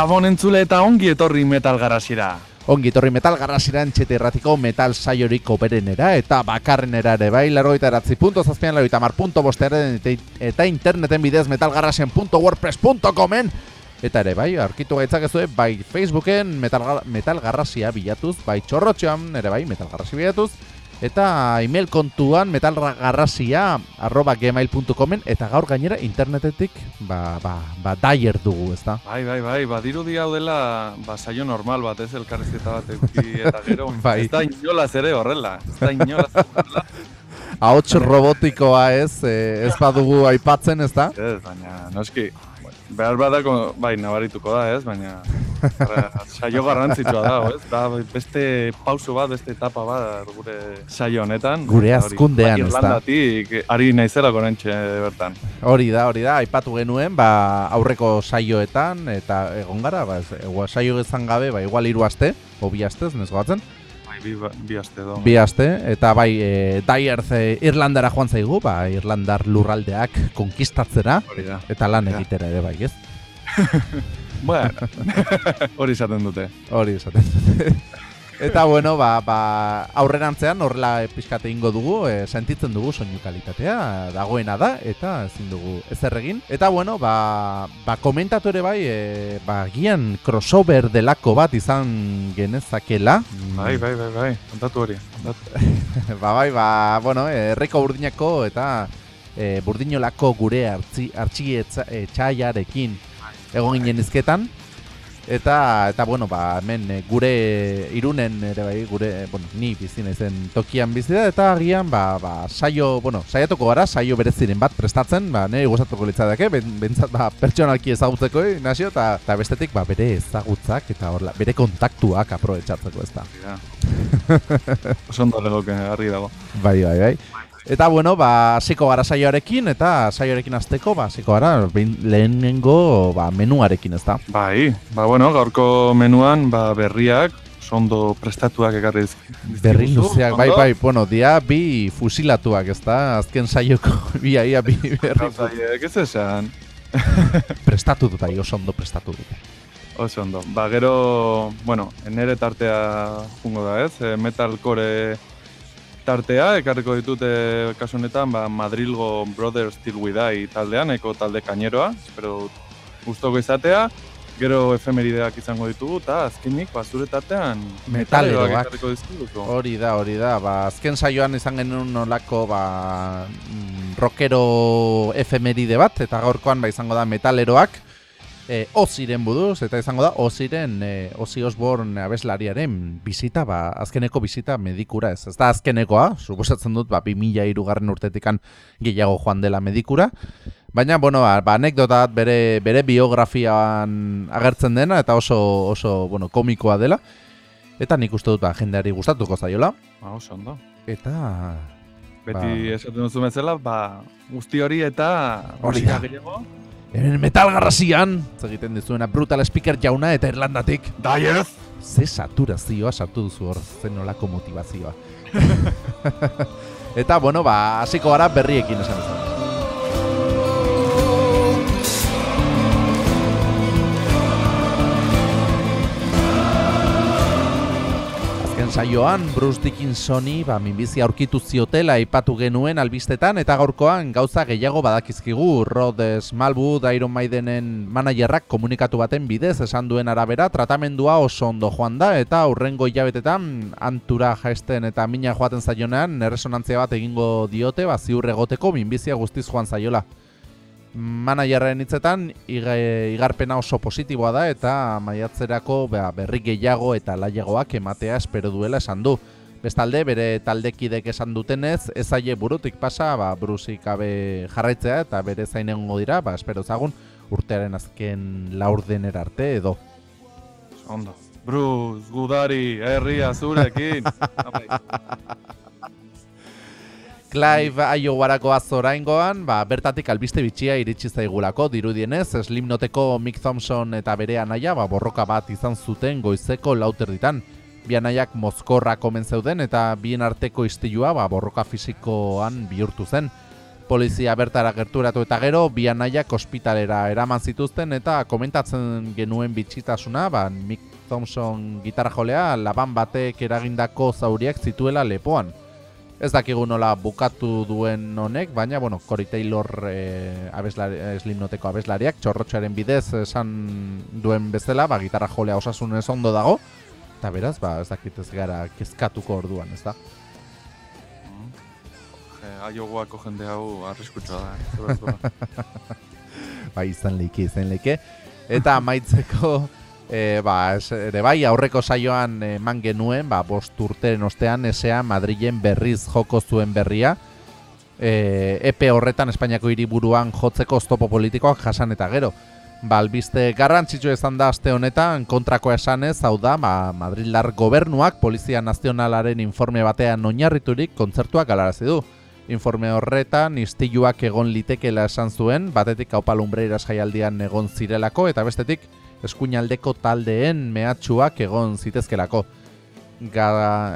Gabon entzule eta ongi etorri metal garasira. Ongi etorri metal garrasira entxete erratiko metal saiorik operenera eta bakarrenera ere bai, largoita eratzi punto zazpian, largoita mar punto bostearen eta, eta interneten bidez metalgarrasien.wordpress.comen Eta ere bai, arkitu gaitzakezue bai Facebooken metal, metal garrasia bilatuz, bai txorrotxoan ere bai metal garrasia bilatuz Eta email kontuan metalgarrasia arroba gmail.comen eta gaur gainera internetetik ba, ba, ba daier dugu, ez da? Bai, bai, bai, badiru di hau dela ba, saio normal bat, ez elkarrezketa bat euki eta gero. bai. Ez da inolaz ere horrela, ez da inolaz horrela. Ahots robotikoa ez, eh, ez badugu aipatzen, ez da? Ez, baina, noski, behar badako, bai, nabarituko da, ez, baina saio garrantzitsua da, ez? Da beste pauso bat, beste etapa bat gure saio honetan. Gure azkundean, ez da? Ari naizela korentxe bertan. Hori da, hori da, aipatu genuen, ba, aurreko saioetan, eta egon gara, ba, saio gezan gabe, ba, igual hiru aste, o bi aste, ez goatzen? Bai, bi, bi aste do. Bi aste, eta bai, e, Dyerz e, Irlandara joan zaigu, ba, Irlandar lurraldeak konkistatzera, eta lan egitera ere bai, ez? Bueno, hori izaten dute. Hori izaten dute. Eta bueno, ba, ba, aurrerantzean horrela pixkate ingo dugu, e, sentitzen dugu soinu kalitatea, dagoena da, eta ezin dugu ezer egin. Eta bueno, ba, ba komentatu ere bai, e, ba, gian crossover delako bat izan genezakela. Bai, bai, bai, bai, kontatu hori. ba, bai, ba, bueno, erreko burdinako eta e, burdinolako gure artzi, etxaiarekin egon ginen izketan. Eta, eta bueno, ba, hemen eh, gure irunen ere bai, gure, bueno, ni bizi naizen tokian bizi da, eta agian, ba, ba, saio, bueno, saiatuko gara, saio bereziren bat prestatzen, ba, nire gozatuko litzadake, ben, bentsat, ba, pertsonalki ezagutzeko, eh, nazio, eta, eta bestetik, ba, bere ezagutzak, eta horla, bere kontaktuak aprobetsatzeko ez da. Oso ondo legoke, harri dago. Bai, bai, bai. Eta bueno, ba, hasiko gara saioarekin eta saioarekin hasteko, ba, hasiko gara lehenengo ba, menuarekin, ezta? Bai, ba, bueno, gaurko menuan ba, berriak, sondo prestatuak ekarri dizkizu. Berri luzeak, bai, bai, bueno, dia bi fusilatuak, ezta? Azken saioko bi aia bi berri. Zaiek, ez esan. prestatu dut, bai, oso ondo prestatu dut. Oso ondo. Ba, gero, bueno, nere tartea jungo da, ez? Eh, metalcore tartea, ekarriko ditute kasu honetan, ba, Madrilgo Brothers Still We Die taldean, eko talde kaineroa, espero gustoko izatea, gero efemerideak izango ditugu, eta azkenik, ba, zure tartean, metaleroak Hori da, hori da, ba, azken saioan izan genuen nolako, ba, mm, rockero efemeride bat, eta gaurkoan, ba, izango da metaleroak, e, Oziren buduz, eta izango da, Oziren, e, Ozi Osborne abeslariaren bizita, ba, azkeneko bizita medikura ez. Ez da azkenekoa, suposatzen dut, ba, 2000 irugarren urtetikan gehiago joan dela medikura. Baina, bueno, ba, ba anekdotat bere, bere biografian agertzen dena, eta oso, oso bueno, komikoa dela. Eta nik uste dut, ba, jendeari gustatuko zaiola. Ba, oso ondo. Eta... Beti ba... esaten duzu bezala, ba, guzti hori eta... Hori da. Hemen metal garrasian, egiten dizuena brutal speaker jauna eta irlandatik. Daiez! Ze saturazioa sartu duzu hor, zen nolako motivazioa. eta, bueno, ba, hasiko gara berriekin esan duzu. Saioan Bruce Dickinsoni ba minbizi aurkitu ziotela aipatu genuen albistetan eta gaurkoan gauza gehiago badakizkigu. Rhodes Malwood Iron Maidenen managerrak komunikatu baten bidez esan duen arabera tratamendua oso ondo joan da eta aurrengo hilabetetan antura jaesten eta mina joaten zaionean erresonantzia bat egingo diote ba ziur egoteko minbizia guztiz joan zaiola manajerren hitzetan igarpena oso positiboa da eta maiatzerako ba, berri gehiago eta laiagoak ematea espero duela esan du. Bestalde, bere taldekidek esan dutenez, ez aie burutik pasa, ba, brusik abe jarraitzea eta bere zainengo dira, ba, espero zagun, urtearen azken laurdener arte edo. Ondo. Bruz, gudari, herria zurekin. Clive aio guarako azoraingoan, ba, bertatik albiste bitxia iritsi zaigulako, dirudienez, Slimnoteko Mick Thompson eta bere anaia ba, borroka bat izan zuten goizeko lauter ditan. Bi anaiak mozkorra komen zeuden eta bien arteko istilua ba, borroka fisikoan bihurtu zen. polizia bertara gerturatu eta gero bi anaiak ospitalera eraman zituzten eta komentatzen genuen bitxitasuna, ba, Mick Thompson gitarra jolea laban batek eragindako zauriak zituela lepoan. Ez dakigu nola bukatu duen honek, baina, bueno, Cory Taylor e, abeslari, eslimnoteko abeslariak, txorrotxaren bidez esan duen bezala, ba, gitarra jolea osasun ez ondo dago, eta beraz, ba, ez dakit ez gara kezkatuko orduan, ez da? Aioguako jende hau arriskutsua da. bai, izan leike, izan leike. Eta maitzeko, e, ba, ere bai, aurreko saioan eman genuen, ba, bost urteren ostean, esea Madrilen berriz joko zuen berria. E, epe horretan Espainiako hiriburuan jotzeko oztopo politikoak jasan eta gero. Ba, albiste garrantzitsu izan da aste honetan, kontrako esanez, hau da, ba, Madrilar gobernuak Polizia Nazionalaren informe batean oinarriturik kontzertuak galarazi du. Informe horretan, istiluak egon litekela esan zuen, batetik haupa lumbreiras jaialdian egon zirelako, eta bestetik, eskuinaldeko taldeen mehatxuak egon zitezkelako. Ga,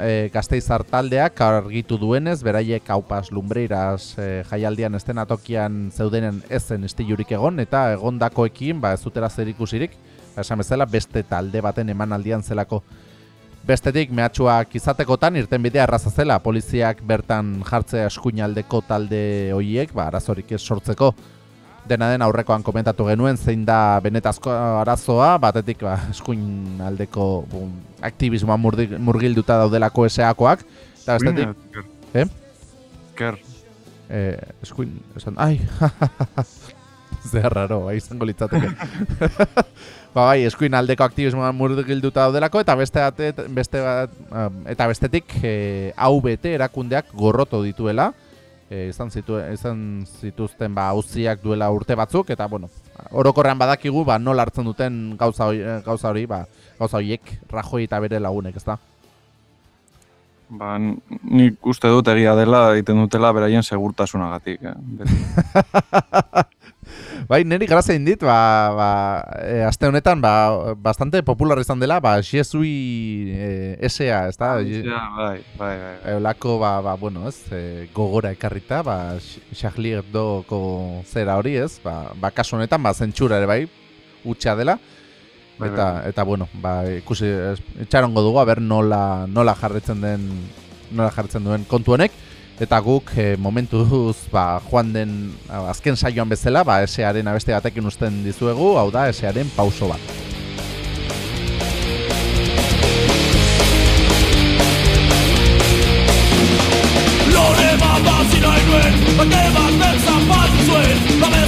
e, gazteizar taldeak argitu duenez, beraiek haupas lumbreiras e, jaialdian estenatokian zeudenen ezen estilurik egon, eta egondakoekin ba, ez zutela zer ikusirik, esan bezala beste talde baten emanaldian zelako. Bestetik, mehatxuak izatekotan irten bidea arraza zela, poliziak bertan jartzea eskuinaldeko talde hoiek, ba, arazorik ez sortzeko dena den aurrekoan komentatu genuen zein da benetazko arazoa, batetik ba, eskuin aldeko bum, aktivismoa murgilduta daudelako eseakoak. Eta bestetik... Eh? Ker. Eh, eskuin... Esan, ai, Zer raro, bai izango litzateke. ba, bai, eskuin aldeko aktivismoa murgilduta daudelako, eta beste, bat, beste bat, eta bestetik eh, hau bete erakundeak gorroto dituela e, izan, zitu, izan zituzten ba auziak duela urte batzuk eta bueno, orokorrean badakigu ba nola hartzen duten gauza hori, gauza hori, ba gauza horiek Rajoi eta bere lagunek, ezta? Ba, nik uste dut egia dela egiten dutela beraien segurtasunagatik, eh? bai, niri grazia indit, ba, ba, e, aste honetan, ba, bastante popular izan dela, ba, Xiezui e, S.A., ez da? Ah, bai, bai, bai. E, olako, ba, ba, bueno, ez, e, gogora ekarrita, ba, Charlie Hebdoko zera hori, ez? Ba, ba, kasu honetan, ba, zentsura ere bai, utxa dela. Bai, eta, bai. eta, bueno, ba, ikusi, etxarongo dugu, aber nola, nola jarretzen den, nola jarretzen duen kontu honek. Eta guk e, momentuz ba, joan den azken saioan bezala, ba, esearen abeste batekin usten dizuegu, hau da, esearen pauso bat. Lore bat bat bate bat bertzan bat zuen,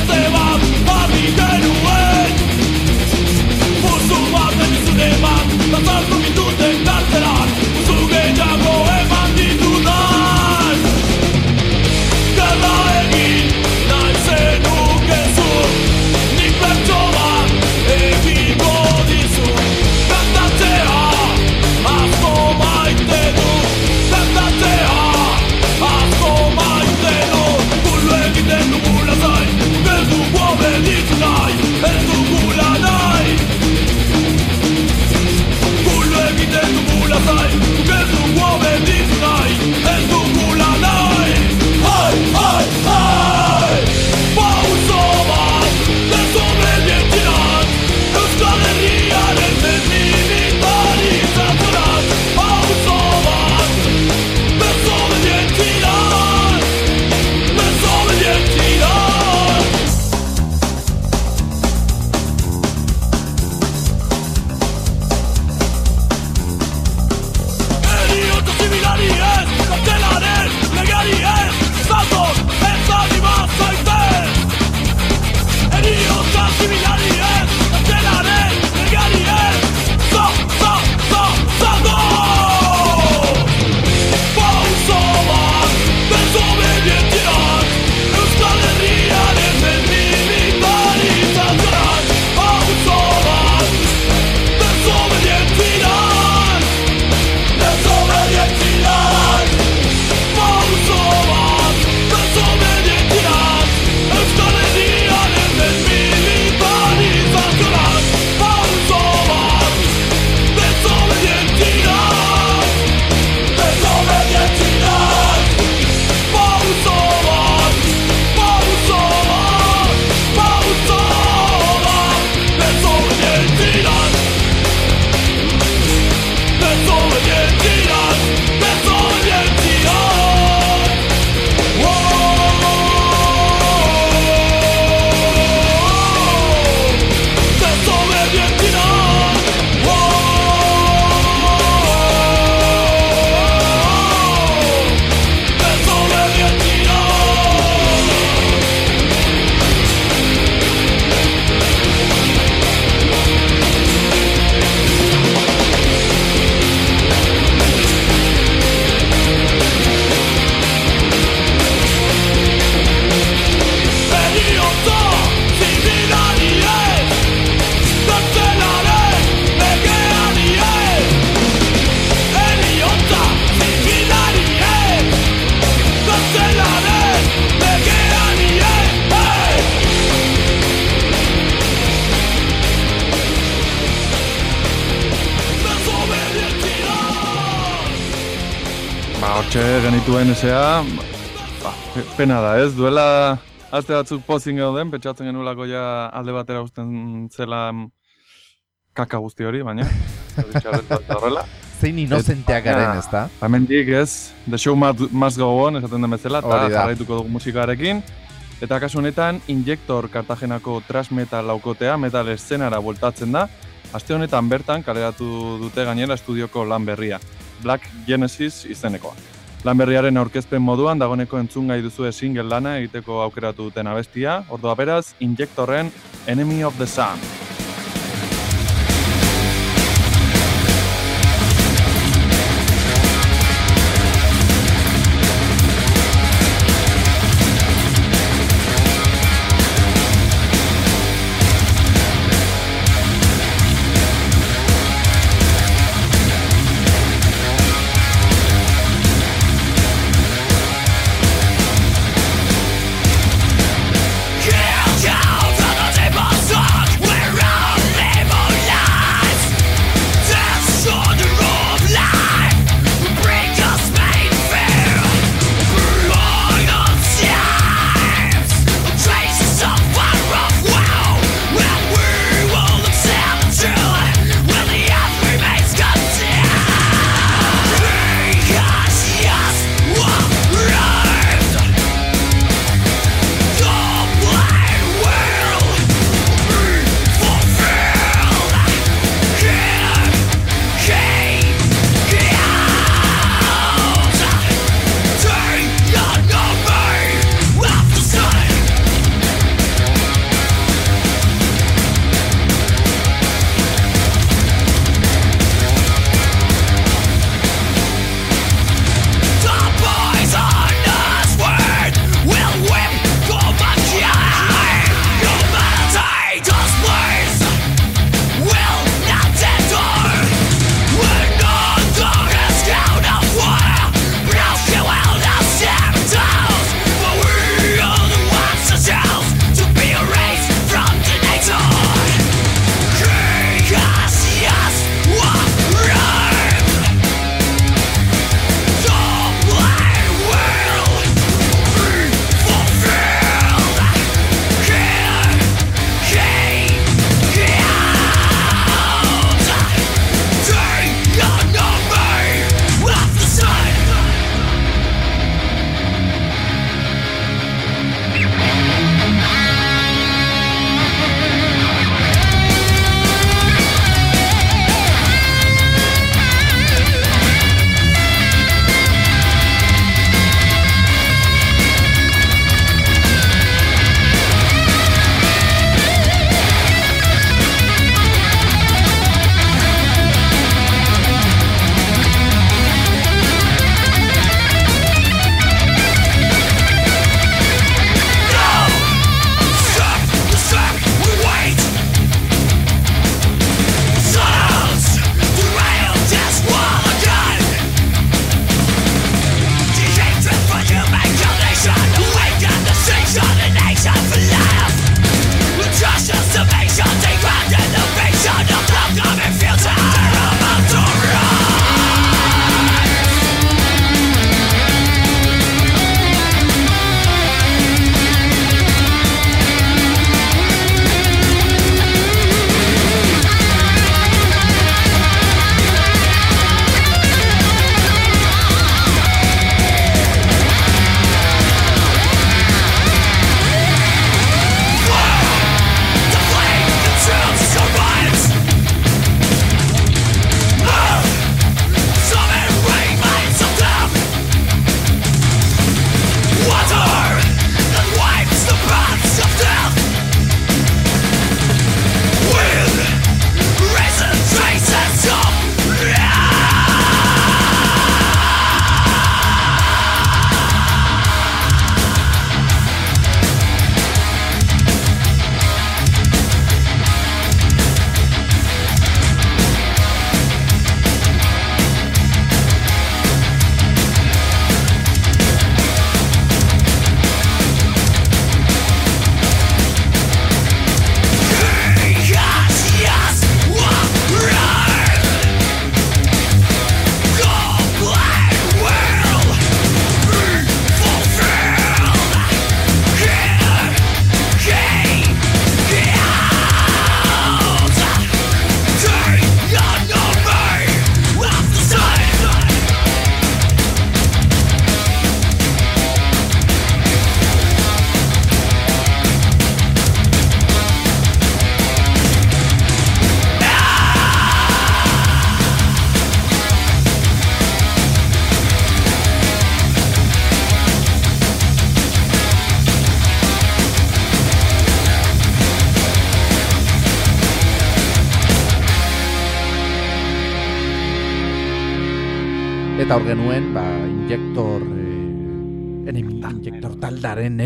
esea, ba, pena da ez, duela azte batzuk pozin den, petxatzen genuelako ja alde batera usten zela kaka guzti hori, baina, horrela. Zein inozenteak garen ez da? Hemen dik ez, the show must go on, esaten den bezala, eta jarraituko dugu musikarekin. Eta kasu honetan, Injector Kartagenako trash metal laukotea, metal eszenara voltatzen da. Aste honetan bertan, kaleratu dute gainera estudioko lan berria. Black Genesis izenekoa. Lan berriaren aurkezpen moduan, dagoneko entzun gai duzu single lana egiteko aukeratu duten abestia. Ordoa beraz, Injectorren Enemy of the Sun.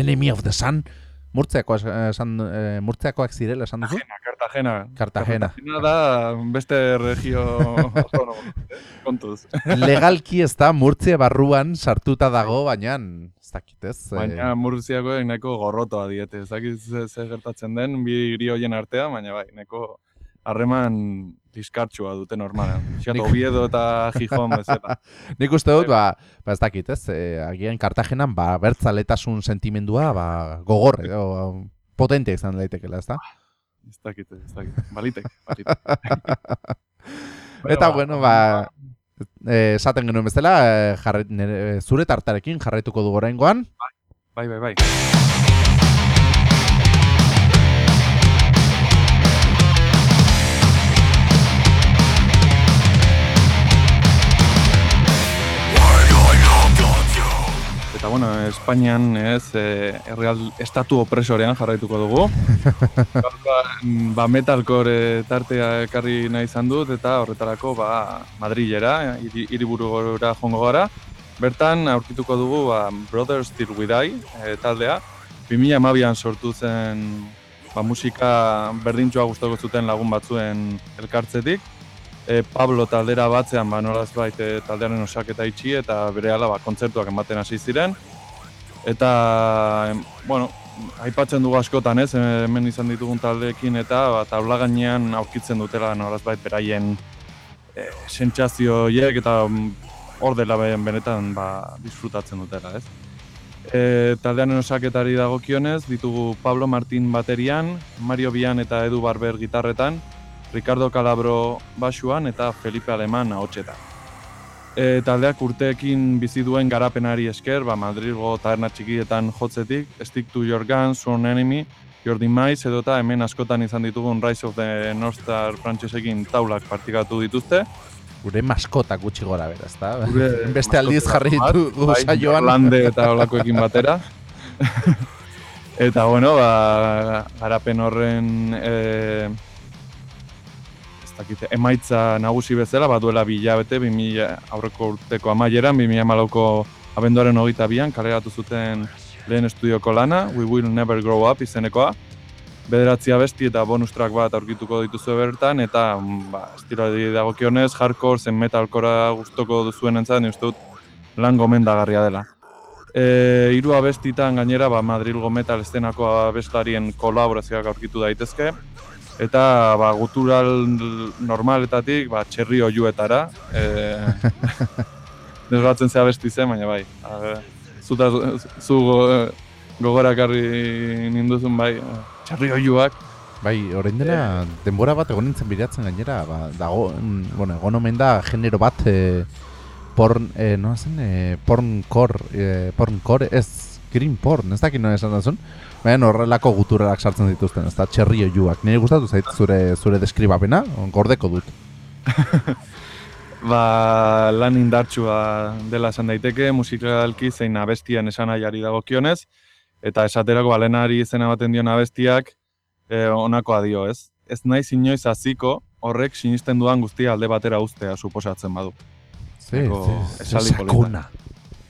Enemy of the sun, Murtziako esan, eh, murtziakoak zirela esan duzu? Cartagena, Cartagena. Cartagena da beste regio kontuz. Legalki ez da Murtzia barruan sartuta dago, baina ez dakit ez. Eh. Baina Murtziako nahiko gorrotoa diete, ez dakit ze, gertatzen den, bi hiri hoien artea, baina bai, nahiko harreman diskartsua dute normalean. Xato, Oviedo eta Gijón bezala. Nik uste dut, ba, ba ez dakit, ez? E, agian Kartagenan, ba, bertzaletasun sentimendua, ba, gogor, edo, potente izan daitekela, ez da? Ez dakit, ez dakit. Balitek, balitek. eta, ba, bueno, ba, eh, esaten genuen bezala, e, jarret, nere, zure tartarekin jarraituko du gorengoan. Bai, bai, bai. bai. Eta bueno, Espainian ez, e, erreal estatu opresorean jarraituko dugu. ba, metalcore tartea ekarri nahi izan dut eta horretarako ba, Madrilera, hiriburu jongo gara. Bertan aurkituko dugu ba, Brothers Still We Die e, taldea. 2012an sortu zen ba, musika berdintxoa gustoko zuten lagun batzuen elkartzetik e, Pablo taldera batzean ba nolaz bait e, taldearen osaketa itxi eta berehala ba kontzertuak ematen hasi ziren. Eta bueno aipatzen dugu askotan ez? Hemen izan ditugun taldeekin eta ba tabla gainean aurkitzen dutela nolaz bait beraien e, sentsazio hiek eta mm, hor dela benetan ba disfrutatzen dutela ez? E, taldearen osaketari dagokionez ditugu Pablo Martin baterian, Mario Bian eta Edu Barber gitarretan, Ricardo Calabro basuan eta Felipe Aleman ahotsetan. E, taldeak urteekin bizi duen garapenari esker, ba, Madrilgo taberna txikietan jotzetik, Stick to Your Guns, Sworn Enemy, Your Demise edota hemen askotan izan ditugun Rise of the North Star frantsesekin taulak partikatu dituzte. Gure maskota gutxi gora bera, ezta? Beste aldiz jarri ditu bai, saioan. Lande eta olakoekin batera. eta bueno, ba, garapen horren eh, dakite, emaitza nagusi bezala, baduela bilabete, 2000 aurreko urteko amaieran, 2000 abenduaren hogeita bian, kaleratu zuten lehen estudioko lana, We Will Never Grow Up izenekoa. Bederatzia besti eta bonus track bat aurkituko dituzu bertan, eta ba, estilo dagokionez, hardcore zen metalkora gustoko duzuen entzat, uste dut lan gomendagarria dela. E, iru abestitan gainera ba, Madrilgo metal estenakoa abestarien kolaborazioak aurkitu daitezke, eta ba, gutural normaletatik ba, txerri oiuetara. E, Desgatzen zea besti zen, baina bai. Zuta, zu gogorak harri ninduzun bai, txerri oiuak. Bai, orain dela, denbora bat egon nintzen biratzen gainera, ba, dago, bueno, egon omen da genero bat, e, porn, e, no zen, e, porn core, e, porn core, ez, green porn, ez dakit no esan da zuen, Baina horrelako guturarak sartzen dituzten, ez da, txerri oiuak. Nire gustatu zait zure, zure deskribapena, gordeko dut. ba, lan indartsua dela esan daiteke, musikalki zein abestian esan nahiari dago kionez, eta esaterako balenari izena baten dion abestiak, eh, onakoa dio, ez? Ez nahi inoiz hasiko horrek sinisten duan guztia alde batera ustea suposatzen badu. Ze, ze, ze, sakona.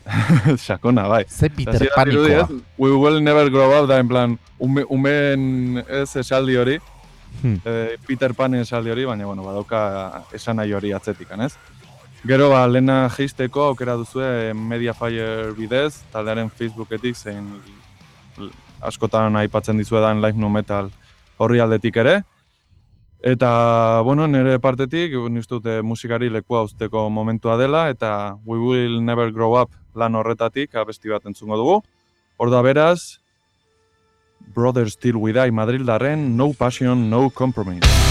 Sakona, bai. Ze Peter Panikoa. We will never grow up, da, en plan, ume, umeen ez esaldi hori, hmm. eh, Peter Pan esaldi hori, baina, bueno, badauka esan nahi hori atzetik, ez? Gero, ba, lena geisteko aukera duzue Mediafire bidez, taldearen Facebooketik, zein askotan aipatzen dizuedan Live No Metal horri aldetik ere. Eta, bueno, nire partetik, niztu dute musikari lekua usteko momentua dela, eta We Will Never Grow Up lan horretatik abesti bat entzungo dugu. Hor da beraz, Brothers Still We Die Madrildarren No Passion, No Compromise.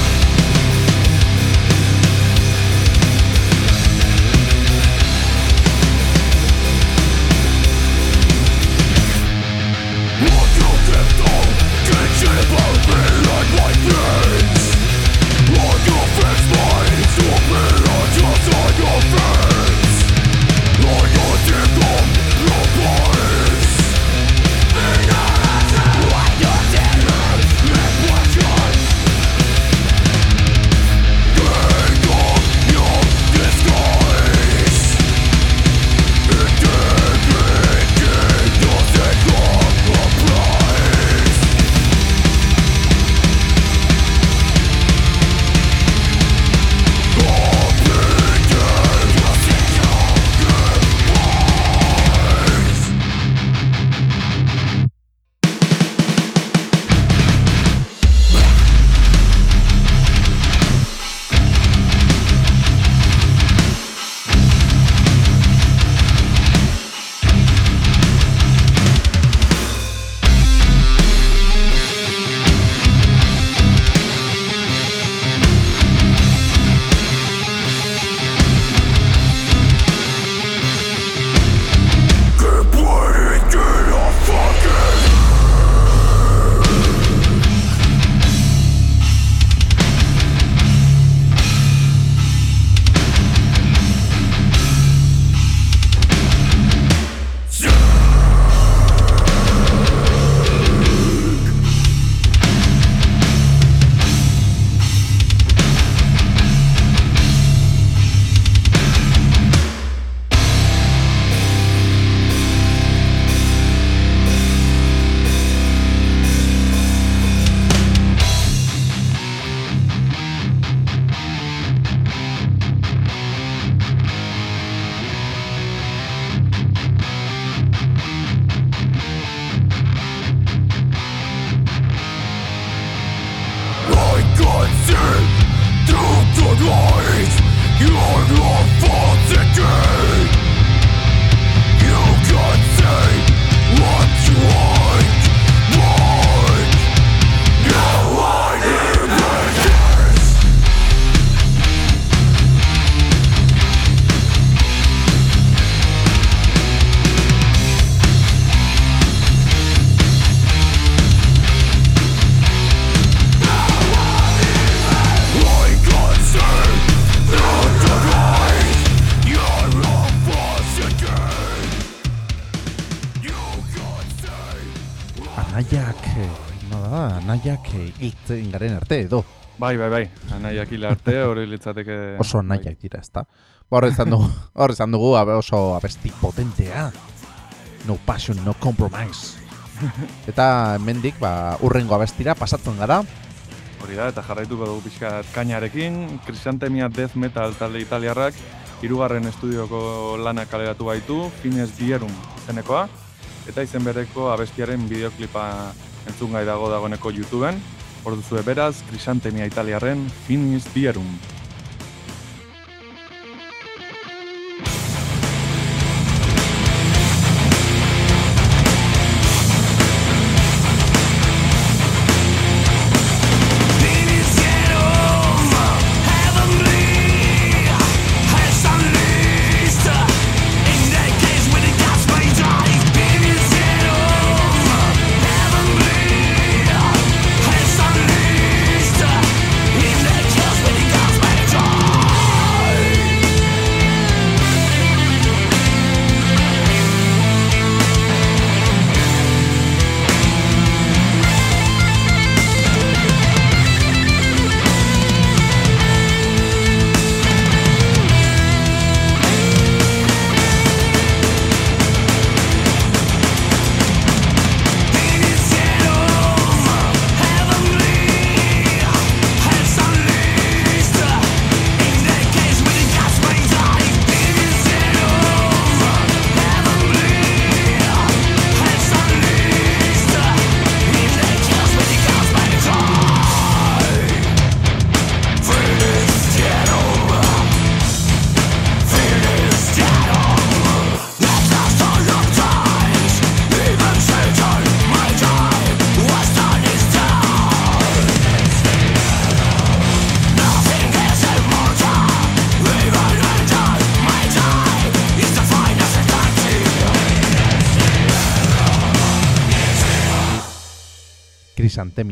Hiltzen garen arte edo. Bai, bai, bai. Anaiak hil arte, hori litzateke... Oso anaiak dira, ezta? Ba, Hor izan dugu, izan dugu oso abesti potentea. No passion, no compromise. Eta hemendik ba, urrengo abestira pasatzen gara. Hori da, eta jarraituko dugu pixkat kainarekin. Krisantemia Death Metal talde italiarrak hirugarren estudioko lanak kaleratu baitu, Fines Dierum izenekoa, eta izen bereko abestiaren bideoklipa entzun gai dago dagoeneko YouTubeen. Hor beraz, Krisantemia italiarren Finis Dierum.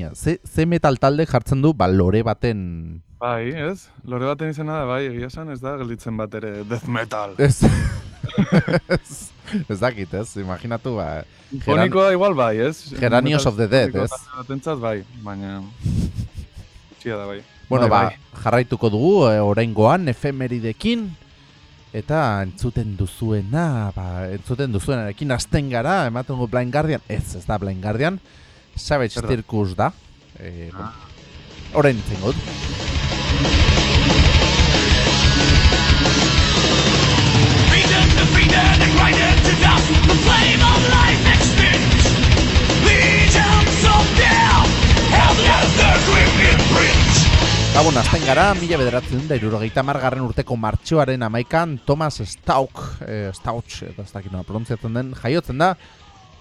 Krisantemia. Ze, ze metal talde jartzen du, ba, lore baten... Bai, ez? Lore baten izena da, bai, egia esan, ez da, gelditzen bat ere Death Metal. Ez, ez, ez dakit, ez, imaginatu, ba... Fonikoa igual bai, ez? Geranios of the Dead, ez? batentzat bai, baina... Txia da, bai. Bueno, Bai, ba, jarraituko dugu, e, oraingoan, efemeridekin, eta entzuten duzuena, ba, entzuten duzuenarekin hasten gara, ematen Blind Guardian, ez, ez da Blind Guardian, Savage Zer da? Circus da, e, Ah. orain imprint. Ba, bueno, azten gara, mila bederatzen da, irurogeita margarren urteko martxoaren amaikan, Thomas Stauk, eh, Stauch, edo ez dakit nola pronuntziatzen den, jaiotzen da,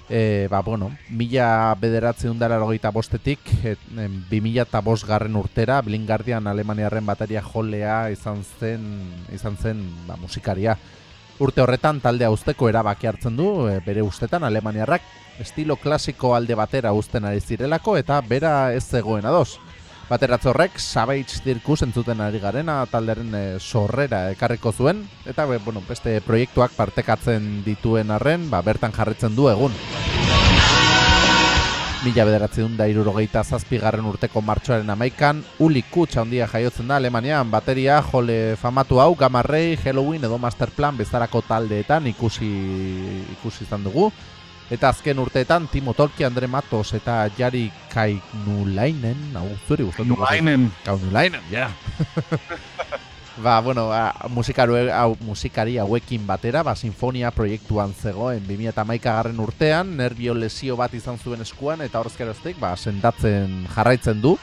e, ba, bueno, mila bederatzen dara erogeita bostetik, et, em, bi mila eta bost garren urtera, Blind Guardian Alemaniarren bateria jolea izan zen, izan zen ba, musikaria. Urte horretan talde uzteko erabaki hartzen du, e, bere ustetan Alemaniarrak estilo klasiko alde batera uzten ari zirelako eta bera ez zegoen ados. Bateratze horrek Savage Circus entzuten ari garena taldearen e, sorrera ekarriko zuen eta be, bueno, beste proiektuak partekatzen dituen arren, ba, bertan jarretzen du egun. Mila bederatzen da irurogeita zazpigarren urteko martxoaren amaikan, Uli Kutsa handia jaiotzen da Alemanian, bateria jole famatu hau, Gamma Ray, Halloween edo Masterplan bezarako taldeetan ikusi ikusi izan dugu. Eta azken urteetan Timo Tolki, Andre Matos eta Jari Kainulainen, hau zuri gustatuko zaizu. Nuainen. Kainulainen, ja. ba, bueno, ba, musikaru, hau, musikari hauekin batera, ba, sinfonia proiektuan zegoen 2011 garren urtean, nervio lesio bat izan zuen eskuan, eta horrezkeroztik, ba, sendatzen jarraitzen du.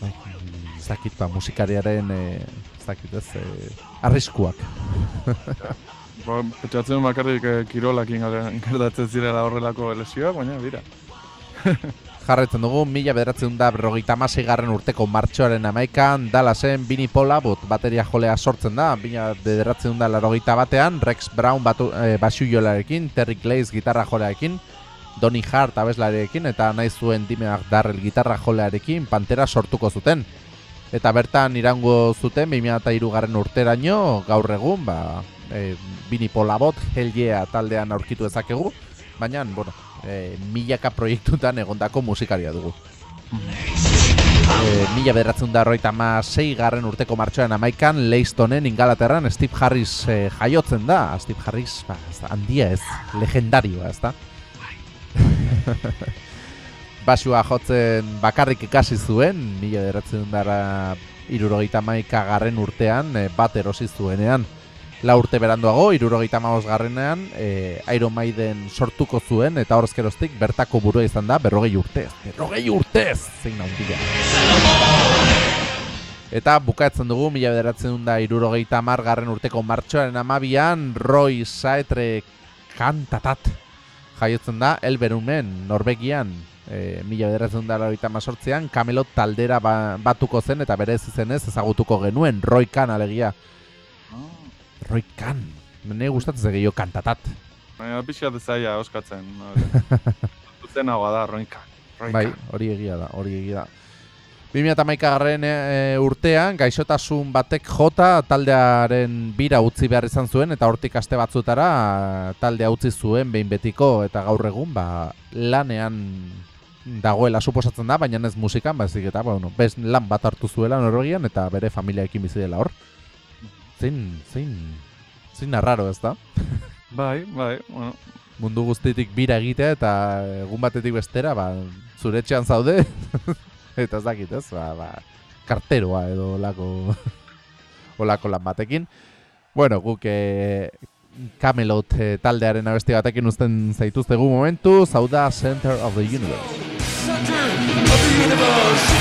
Bai, Ez dakit, ba, musikariaren, e, ez dakit, ez, e, arriskuak. Ba, petxatzen bakarrik eh, kirolakin gertatzen zirela horrelako lesioak, baina dira. Jarretzen dugu, mila bederatzen da berrogeita garren urteko martxoaren amaikan, Dallasen Bini Polabot bateria jolea sortzen da, mila bederatzen da larogeita batean, Rex Brown batu, e, basujolarekin, Terry Glaze gitarra jolearekin, Donny Hart abeslarekin eta nahi zuen Dimeak Darrell gitarra jolearekin Pantera sortuko zuten. Eta bertan irango zuten 2003 garren urteraino gaur egun, ba, e, Bini Polabot, Hell Yeah taldean aurkitu dezakegu, baina, bueno, e, milaka proiektutan egondako musikaria dugu. E, mila bederatzen da roita garren urteko martxoan amaikan Leistonen ingalaterran Steve Harris e, jaiotzen da Steve Harris, ba, ez da, handia ez, legendarioa, ez da? Basua jotzen bakarrik ikasi zuen, mila bederatzen dara irurogeita maika garren urtean e, bat erosi zuenean. La urte beranduago, irurogeita maoz garrenean, e, Iron Maiden sortuko zuen, eta horrezkeroztik bertako burua izan da, berrogei urtez. Berrogei urtez! Zein handia. Eta bukatzen dugu, mila bederatzen da irurogeita mar garren urteko martxoaren amabian, Roy Saetre kantatat jaiotzen da, Elberumen, Norvegian, e, mila bederatzen da laroita mazortzean, Camelot taldera ba, batuko zen, eta berez izenez ezagutuko genuen, Roy Kan alegia. Roy Kan. Mene gustatzen gehiago kantatat. Baina pixka dezaia oskatzen. Zuzen hau da, roinka. Bai, hori egia da, hori egia da. 2008 garren e, urtean, gaixotasun batek jota taldearen bira utzi behar izan zuen, eta hortik aste batzutara taldea utzi zuen behin betiko, eta gaur egun, ba, lanean dagoela suposatzen da, baina ez musikan, baizik eta, bueno, bez lan bat hartu zuela Norvegian, eta bere familiaekin bizi dela hor. Zein, zein, zein arraro ez da? Bai, bai, bueno. Mundu guztitik bira egitea eta egun batetik bestera, ba, zure etxean zaude, eta ez dakit ez, ba, ba, karteroa edo olako, olako lan batekin. Bueno, guk e, Camelot e, taldearen abesti batekin uzten zaituztegu momentu, zauda Center of the Universe. Center of the universe.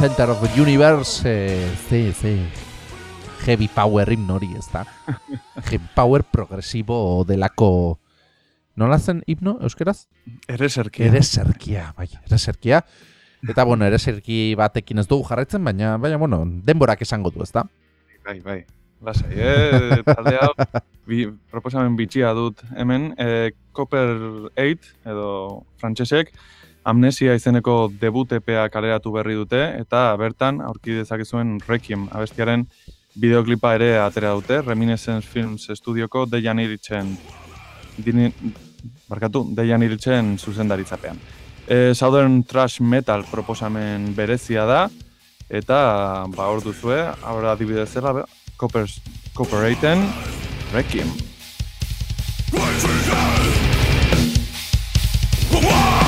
Center of the Universe, e, ze, ze, heavy power himno hori, ez da? heavy power progresibo delako, nola zen himno, euskeraz? Ereserki. Ereserkia, bai, ereserkia. Eta, bueno, ereserki batekin ez dugu jarraitzen, baina, baina, bueno, denborak esango du, ez da? Bai, bai. Lasai, eh? Talde hau, bi, proposamen bitxia dut hemen, eh, Copper 8, edo frantsesek, Amnesia izeneko debut EPA kaleratu berri dute, eta bertan, aurki dezakezuen Requiem, abestiaren bideoklipa ere atera dute, Reminiscence Films Studioko Deian Iritzen, dini, barkatu, Deian Iritzen zuzendaritzapean. E, Southern Trash Metal proposamen berezia da, eta ba hor duzue, ahora adibidez zela, Copper, 8 Requiem. À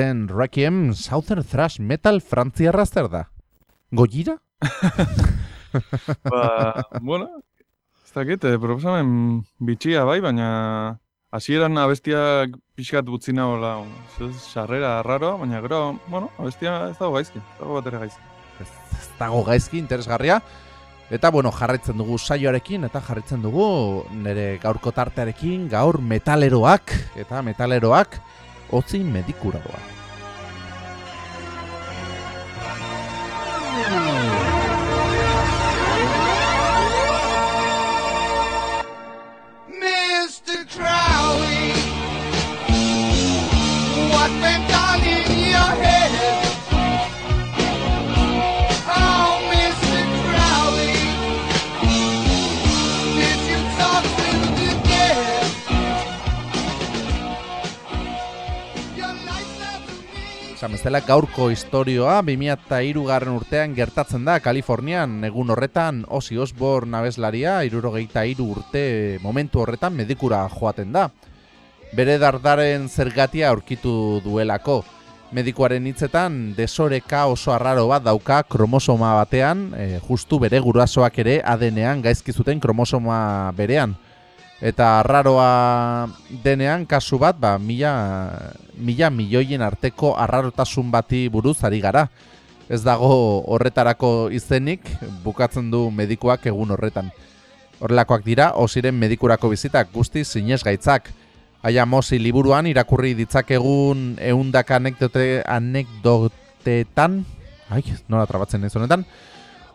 Cooperaten Requiem Southern Thrash Metal frantziarra zer da? Goyira? Ba, bueno, ez dakit, eh, proposamen bitxia bai, baina hasieran abestiak pixkat gutzi nagoela, ez, sarrera raro, baina gero, bueno, abestia ez dago gaizki, ez dago bat gaizki. Ez, ez dago gaizki, interesgarria. Eta, bueno, jarraitzen dugu saioarekin, eta jarraitzen dugu nire gaurko tartearekin, gaur metaleroak, eta metaleroak otzi medikuragoa. Mr. bezala gaurko historioa 2003 garren urtean gertatzen da Kalifornian egun horretan Ozzy Osbourne abeslaria irurogeita iru urte momentu horretan medikura joaten da. Bere dardaren zergatia aurkitu duelako. Medikuaren hitzetan desoreka oso arraro bat dauka kromosoma batean, e, justu bere gurasoak ere ADN-ean gaizki zuten kromosoma berean. Eta arraroa denean kasu bat, ba, mila, mila milioien arteko arrarotasun bati buruz ari gara. Ez dago horretarako izenik, bukatzen du medikuak egun horretan. Horrelakoak dira, osiren medikurako bizitak guzti zinez gaitzak. Aia mozi liburuan irakurri ditzakegun eundak anekdote, anekdotetan, ai, nola trabatzen ez honetan,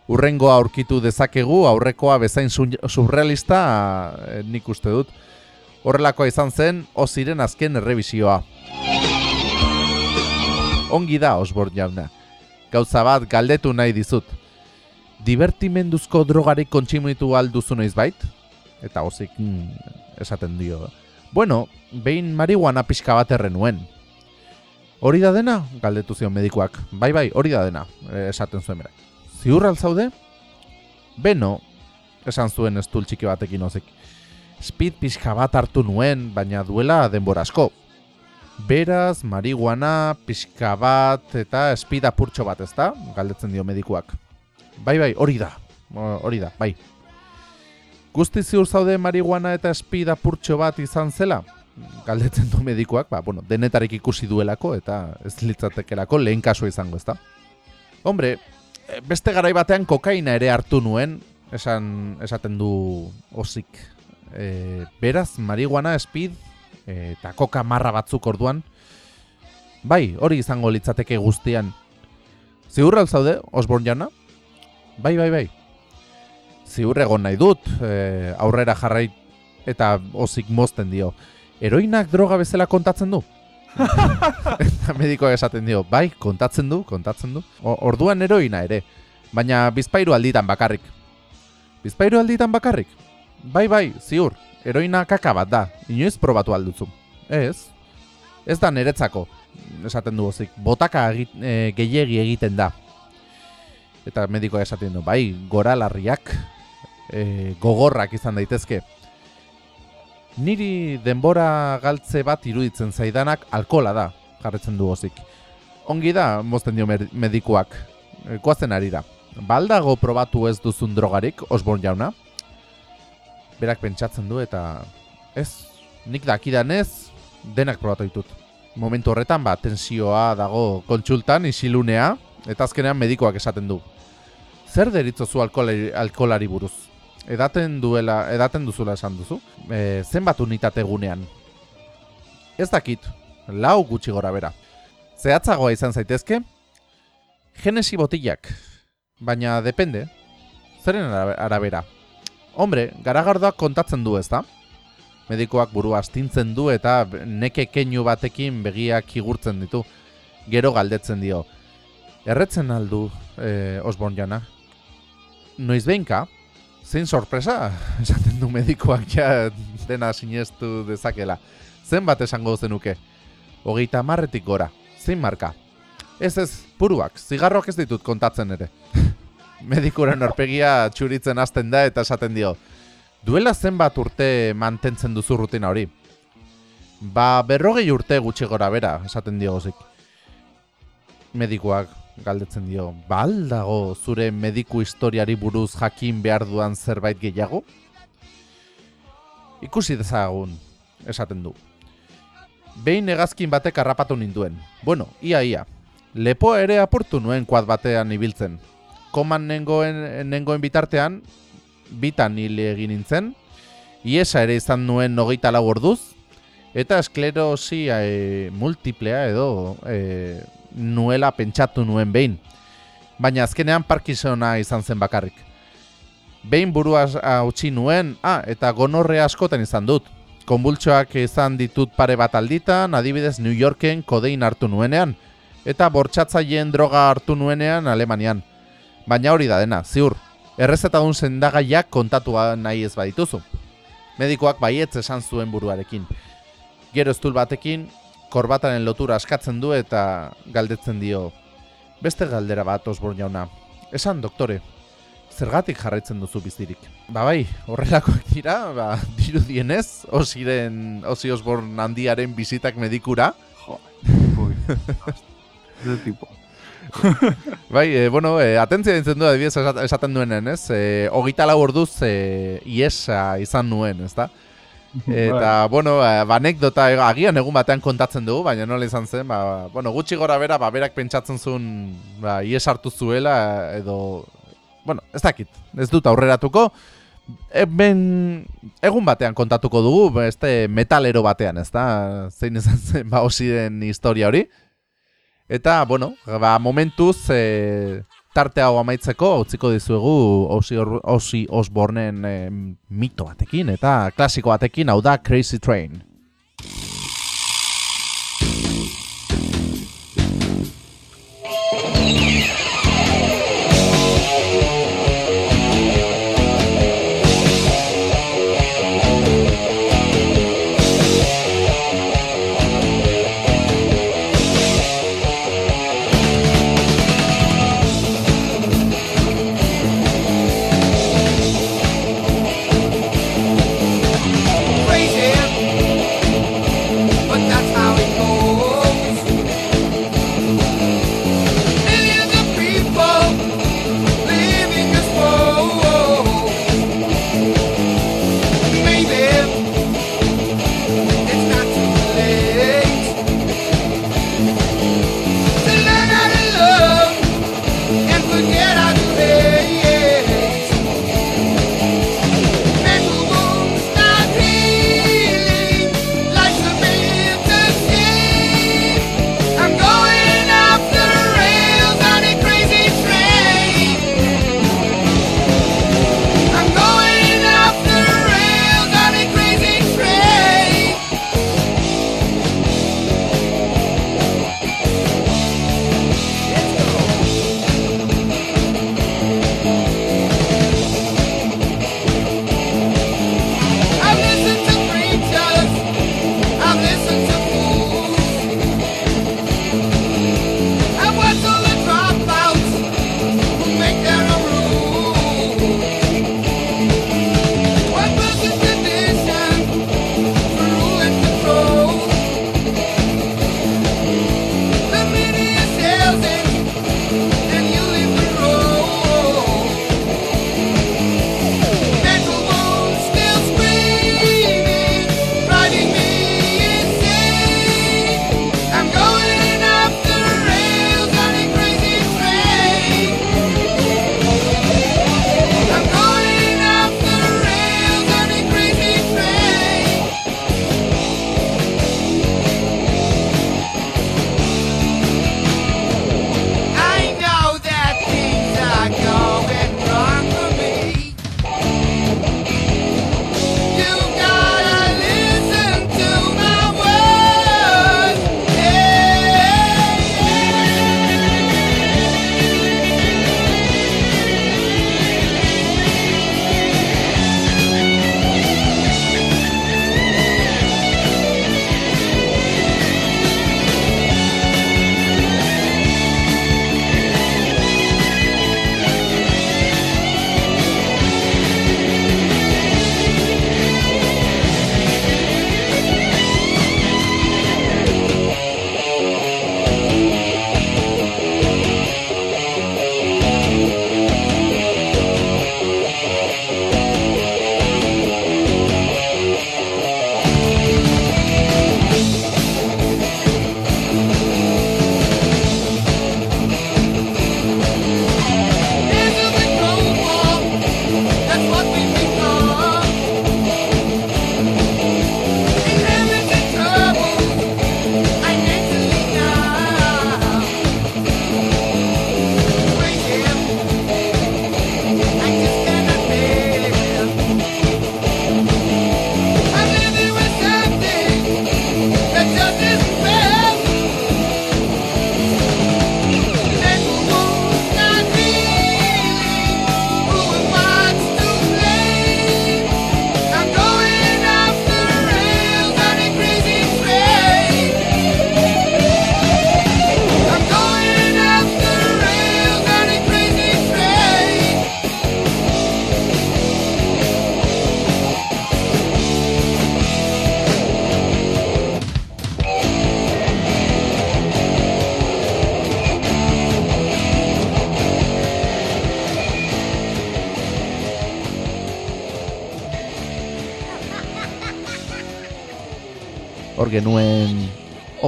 urrengoa aurkitu dezakegu aurrekoa bezain su- surrealista eh, nik uste dut. Horrelakoa izan zen oziren azken errebisioa. Ongi da Osborne jauna. Gauza bat galdetu nahi dizut. Divertimenduzko drogarik kontsimitu alduzu noiz bait? Eta ozik mm, esaten dio. Bueno, behin marihuana pixka bat erre nuen. Hori da dena? Galdetu zion medikuak. Bai, bai, hori da dena, eh, esaten zuen bera. Ziur alzaude? Beno, esan zuen estul txiki batekin ozik. Speed pixka bat hartu nuen, baina duela denbora asko. Beraz, marihuana, pixka bat eta speed apurtxo bat, ezta? Galdetzen dio medikuak. Bai, bai, hori da. Hori da, bai. Guzti ziur zaude marihuana eta speed apurtxo bat izan zela? Galdetzen du medikuak, ba, bueno, denetarik ikusi duelako eta ez litzatekelako lehen kasua izango, ezta? Hombre, beste garai batean kokaina ere hartu nuen, esan esaten du ozik. E, beraz, marihuana, speed e, eta koka marra batzuk orduan. Bai, hori izango litzateke guztian. Ziur al zaude, Osborne jana? Bai, bai, bai. Ziur egon nahi dut, e, aurrera jarrai eta ozik mozten dio. Heroinak droga bezala kontatzen du? eta medikoak esaten dio, bai, kontatzen du, kontatzen du. O, orduan heroina ere, baina bizpairu alditan bakarrik. Bizpairu alditan bakarrik? Bai, bai, ziur, heroina kaka bat da, inoiz probatu alduzu. Ez, ez da niretzako, esaten du ozik, botaka egit, e, gehiegi egiten da. Eta medikoa esaten du, bai, gora larriak, e, gogorrak izan daitezke. Niri denbora galtze bat iruditzen zaidanak alkola da, jarretzen du ozik. Ongi da, mozten dio medikuak, koazen arira. Baldago probatu ez duzun drogarik, Osborne jauna? Berak pentsatzen du eta ez, nik dakidanez, denak probatu ditut. Momentu horretan, ba, tensioa dago kontsultan, isilunea, eta azkenean medikoak esaten du. Zer deritzozu alkolari, alkolari buruz? Edaten duela, edaten duzula esan duzu? E, zenbat unitate egunean? Ez dakit, lau gutxi gora bera. Zehatzagoa izan zaitezke? Genesi botilak, baina depende. Zeren arabe- arabera? Hombre, garagardoak kontatzen du ezta? Medikoak burua astintzen du eta neke keinu batekin begiak igurtzen ditu. Gero galdetzen dio. Erretzen aldu, eh, Osborne jana? Noiz behinka, zein sorpresa, esaten du medikoak ja dena sinestu dezakela. Zenbat esango zenuke? Hogeita marretik gora, zein marka? Ez ez, puruak, zigarroak ez ditut kontatzen ere. Medikuren orpegia txuritzen hasten da eta esaten dio. Duela zenbat urte mantentzen duzu rutina hori? Ba, berrogei urte gutxi gora bera, esaten dio gozik. Medikuak galdetzen dio, ba al dago zure mediku historiari buruz jakin behar duan zerbait gehiago? Ikusi dezagun, esaten du. Behin hegazkin batek harrapatu ninduen. Bueno, ia ia. Lepoa ere apurtu nuen kuad batean ibiltzen. Koman nengoen, nengoen bitartean, bitan hil egin nintzen, iesa ere izan nuen hogeita lau orduz, eta esklerosi e, multiplea edo e, nuela pentsatu nuen behin. Baina azkenean Parkinsona izan zen bakarrik. Behin burua hautsi nuen, ah, eta gonorre askotan izan dut. Konbultsoak izan ditut pare bat alditan, adibidez New Yorken kodein hartu nuenean, eta bortxatzaileen droga hartu nuenean Alemanian. Baina hori da dena, ziur, errezetadun sendagaiak kontatu nahi ez badituzu. Medikoak baietz esan zuen buruarekin. Gero estul batekin, korbataren lotura askatzen du eta galdetzen dio. Beste galdera bat Osborn jauna. Esan, doktore, zergatik jarraitzen duzu bizirik? Ba bai, horrelakoak dira, ba, dirudienez, osiren, osi Osborn handiaren bizitak medikura. Ese tipo. Bai, e, bueno, e, atentzia dintzen du adibidez esat- esaten duenen, ez? E, Ogita lau orduz e, iesa izan nuen, ezta? Eta, bueno, ba, ba, anekdota agian egun batean kontatzen dugu, baina nola izan zen, ba, bueno, gutxi gora bera, ba, berak pentsatzen zuen, ba, ies hartu zuela, edo, bueno, ez dakit, ez dut aurreratuko, Eben, egun batean kontatuko dugu, beste metalero batean, ez da? Zein izan zen, ba, osiren historia hori. Eta, bueno, ba, momentuz, e, tarte hau amaitzeko, utziko dizuegu Osi, Or- Osi Osbornen e, mito batekin, eta klasiko batekin, hau da Crazy Train.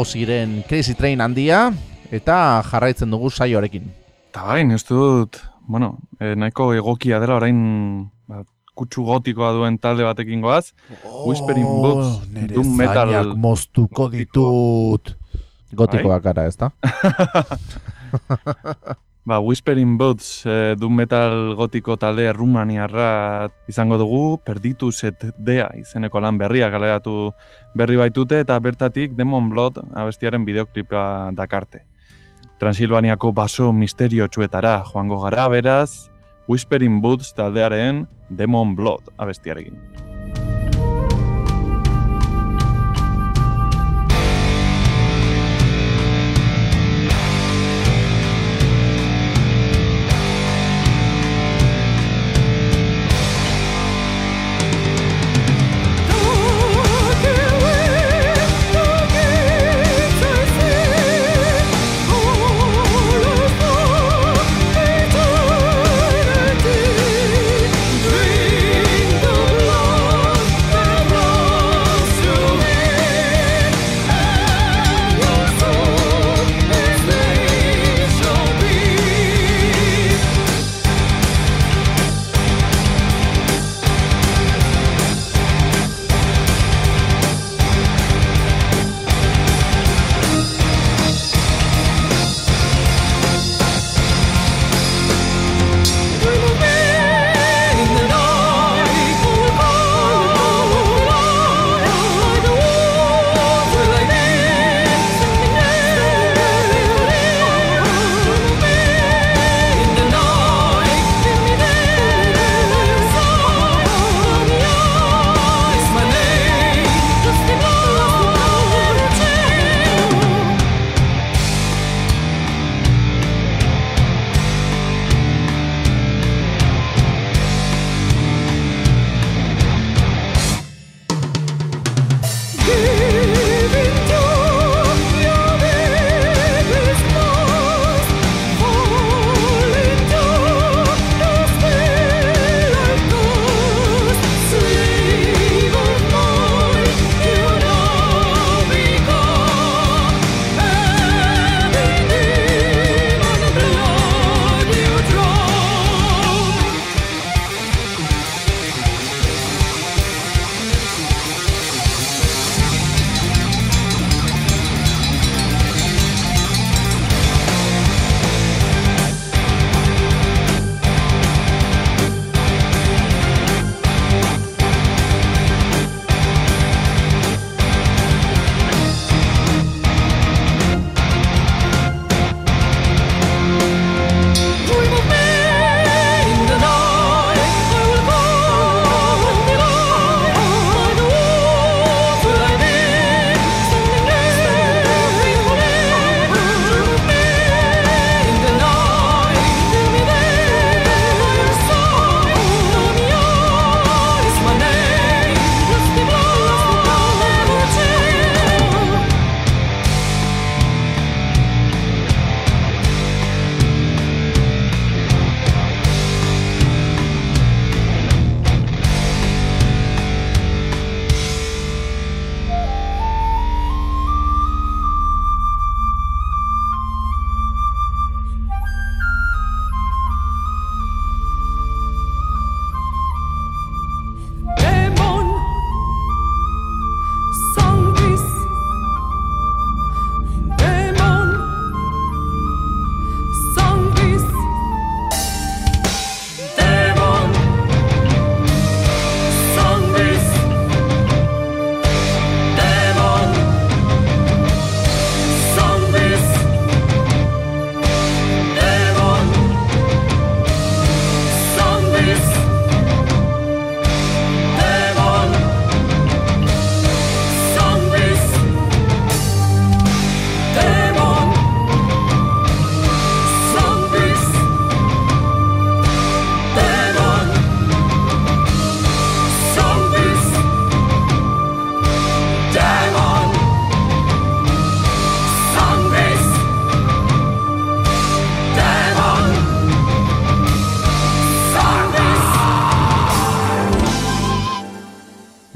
Osiren Crazy Train handia, eta jarraitzen dugu saioarekin. Eta bai, ez dut, bueno, eh, nahiko egokia dela orain ba, kutsu gotikoa duen talde batekin goaz. Whispering Boots, Oh, nere doom metal zainak moztuko ditut. Gotikoak gara, ez da? Ba, Whispering Boots, eh, doom metal gotiko talde rumaniarra izango dugu, perditu set dea izeneko lan berria galeratu berri baitute eta bertatik Demon Blood abestiaren bideoklipa dakarte. Transilvaniako baso misterio txuetara joango gara beraz, Whispering Boots taldearen Demon Blood abestiarekin.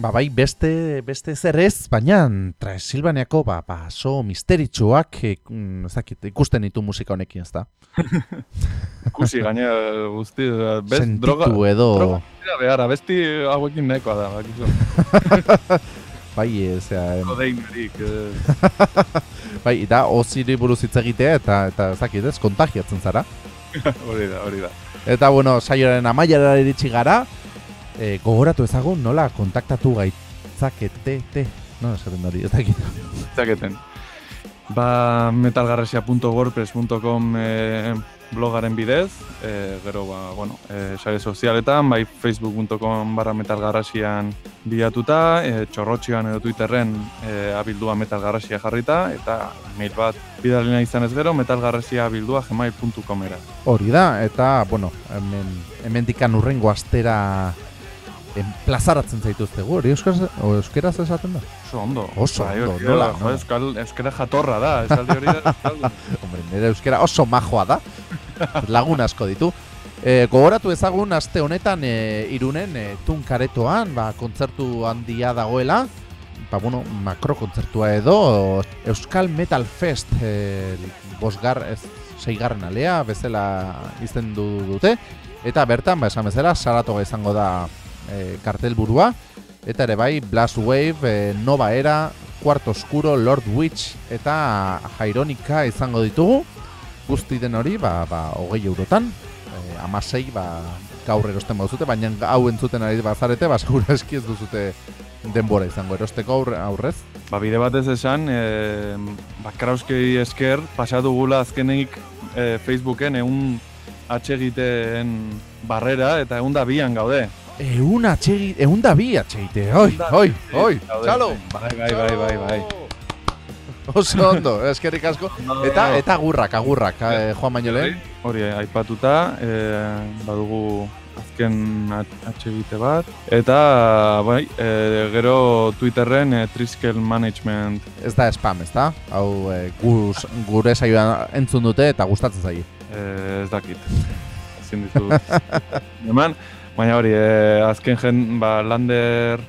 Ba, bai, beste, beste zer ez, baina Transilvaniako ba, ba, so misteritsuak eh, mm, ikusten ditu musika honekin, ez da? Ikusi gaine guzti, bez, droga, Sentitu edo, droga behar, abesti hauekin nekoa da, bakizu. bai, ez, em, Kodeinerik, eh, bai, da, oziri buruz hitz egitea eta, eta ez dakit, ez, kontagiatzen zara. hori da, hori da. Eta, bueno, saioaren amaiara iritsi gara, e, gogoratu ezagun nola kontaktatu gaitzakete, te, no, esaten hori, ez dakit. Zaketen. Ba, metalgarrasia.wordpress.com e, blogaren bidez, e, gero, ba, bueno, e, sare sozialetan, bai facebook.com barra metalgarrasian bilatuta, e, txorrotxioan edo Twitterren e, abildua metalgarrasia jarrita, eta mail bat bidalena izan ez gero, metalgarrasia abildua gmail.com era. Hori da, eta, bueno, hemen, hemendikan urrengo astera plazaratzen zaituztegu, hori euskaraz, o euskeraz esaten da? Oso ondo. Oso Bai, ondo, nola, jo, nola? Euskal, euskara jatorra da, esaldi hori da. Hombre, nire euskera oso majoa da, lagun asko ditu. E, gogoratu ezagun aste honetan e, irunen e, tunkaretoan, ba, kontzertu handia dagoela, ba, bueno, makro kontzertua edo, Euskal Metal Fest e, bosgar, ez, seigarren alea, bezala izten du dute, eta bertan, ba, esan bezala, saratoga izango da e, kartel burua, eta ere bai, Blast Wave, e, Nova Era, Cuarto Oscuro, Lord Witch eta Jaironika izango ditugu. Guzti den hori, ba, ba, hogei eurotan, e, amasei, ba, gaur erosten bauzute, baina hau entzuten ari bazarete, ba, eski ez duzute denbora izango erosteko aurre, aurrez. Ba, bide batez esan, e, ba, Krauskei esker pasatu gula azkenik e, Facebooken egun atxegiteen barrera eta egun da bian gaude. Eun atxegi, eun da bi atxegite, oi, oi, oi, txalo! Bai, bai, bai, bai, bai. Oso ondo, eskerrik asko. Eta, eta agurrak, agurrak, eh, Juan baino lehen. Hori, aipatuta, e, badugu azken at- atxegite bat. Eta, bai, e, gero Twitterren e, Triskel Management Ez da spam, ez da? Hau eh, guz, gure saioan entzun dute eta gustatzen zaie. e, ez dakit. Ezin ditu. Eman, baina hori, e, azken jen, ba, Lander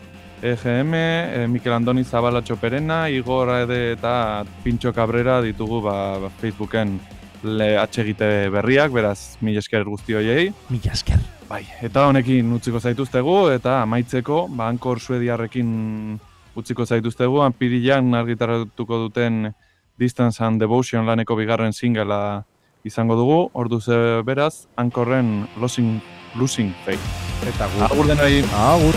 EGM, e, Mikel Andoni Zabalatxo Perena, Igor Ede eta Pintxo Cabrera ditugu ba, ba, Facebooken le atxegite berriak, beraz, mil esker guzti hoiei. Mila esker. Bai, eta honekin utziko zaituztegu, eta amaitzeko, ba, ankor suediarrekin utziko zaituztegu, apirilan argitaratuko duten Distance and Devotion laneko bigarren singela izango dugu, orduz eh, beraz, ankorren Losing, Losing Faith. Eta gur. Agur denoi! Agur.